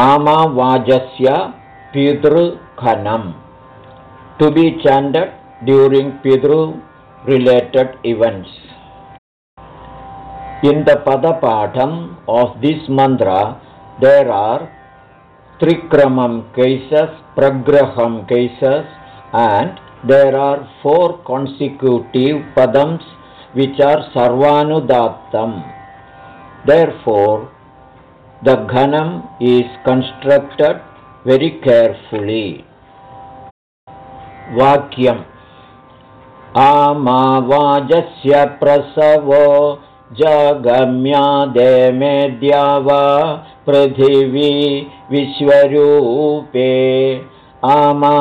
आमावाजस्य पितृखनम् to be chanted during events In the Padapatham of this mantra, there are Trikramam cases, Pragraham cases, and there are four consecutive Padams which are Sarvanudattam. Therefore, the Ghanam is constructed very carefully. Vakyam आमावाजस्य प्रसवो जगम्यादेमेद्या वा पृथिवी विश्वरूपे आमा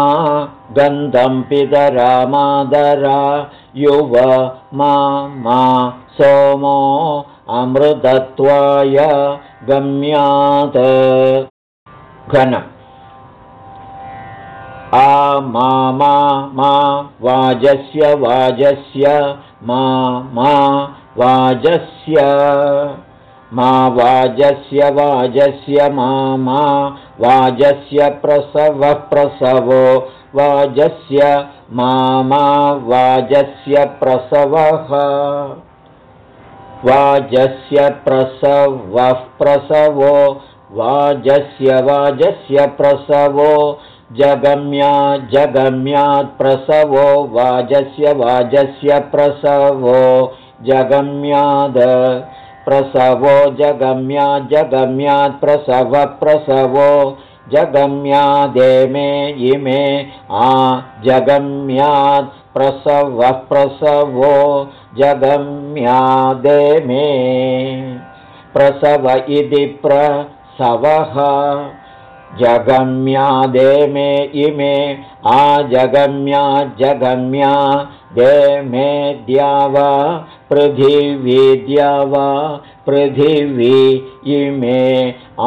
गन्धं पितरामादरा युव मा मा सोमो अमृतत्वाय गम्यात्। घनम्। आ मा मा वाजस्य वाजस्य मा मा वाजस्य। मा वाजस्य वाजस्य मा मा वाजस्य प्रसवः प्रसवो। वाजस्य मा मा वाजस्य प्रसवः वाजस्य प्रसवः प्रसवो वाजस्य वाजस्य प्रसवो जगम्या जगम्यात् प्रसवो वाजस्य वाजस्य प्रसवो जगम्याद प्रसवो जगम्या जगम्यात् प्रसव प्रसवो जगम्यादेमे इमे आ जगम्यात् प्रसवः प्रसवो जगम्यादेमे प्रसव इति प्रसवः जगम्यादेमे इमे आ जगम्या जगम्या देमे द्यावा पृथिवीद्या वा पृथिवी इमे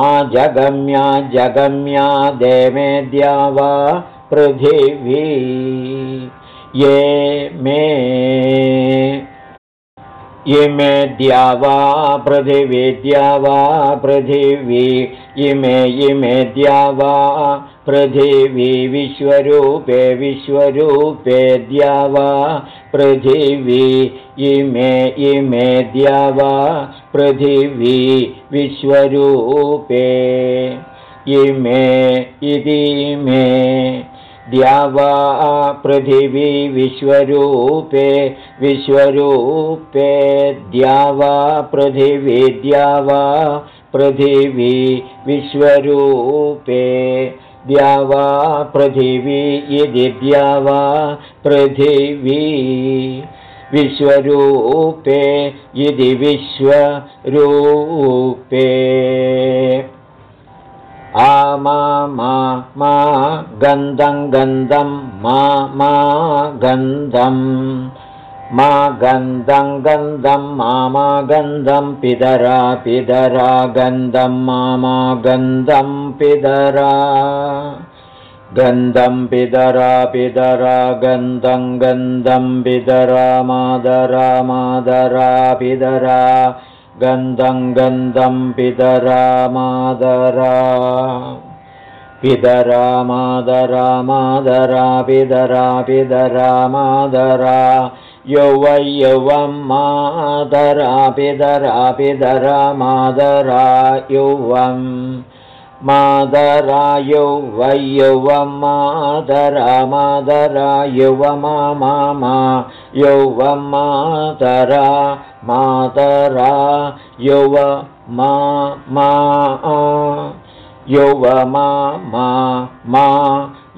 आजगम्या जगम्या देमेद्या वा पृथिवी ये मे इमे द्या वा पृथिवीद्या वा पृथिवी इमे इमे द्या वा पृथिवी विश्वरूपे विश्वरूपे द्या वा पृथिवी इमे इमे द्या वा पृथिवी विश्वरूपे इमे इति मे द्या वा पृथिवी विश्वरूपे विश्वरूपे द्या वा पृथिवी द्या वा पृथिवी विश्वरूपे द्या वा पृथिवी इति द्या वा पृथिवी विश्वरूपे इति विश्वरूपे आमा मा मा गन्धं गन्धं मा मा गन्धं। मा गन्धं गन्धं मा मा गन्धं पितरा पितरा गन्धं मा मा गन्धं पितरा गन्धं पितरा पितरा गन्धं गन्धं पितरा मादरा मादरा पितरा गन्धं गन्धं पितरा मादरा पितरा मादरा मादरा पितरा पितरा मादरा पितरा पितरा मादरा यौवम् मादरायौ वै यौव मादरा मादरा यौव मा मा यौव मातरा मातरा यौव मा मा यौव मा मा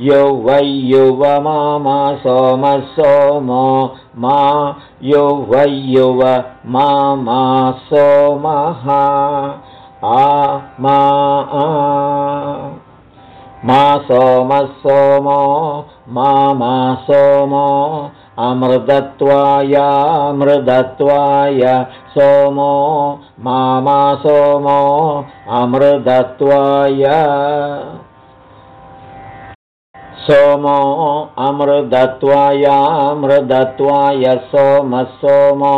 यौ वै मा सोम सोमो मा यौ वै यौव मा सोमः आ मा मा सोमः सोमो मा मा सोमो अमृतत्वायामृतत्वाय सोमो मा मा सोमो अमृतत्वाय सोमो अमृतत्वायामृतत्वाय सोमः सोमो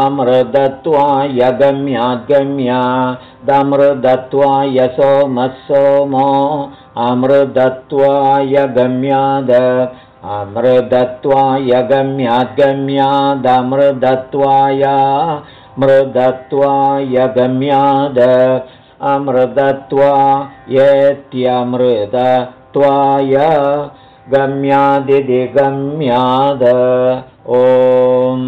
अमृतत्वाय गम्याद्गम्यादमृतत्वाय सोमः सोमो अमृतत्वाय गम्याद अमृतत्वाय गम्याद्गम्यादमृतत्वाय मृदत्वाय गम्याद अमृतत्वा येत्यमृतत्वाय गम्यादिदिगम्याद। ॐ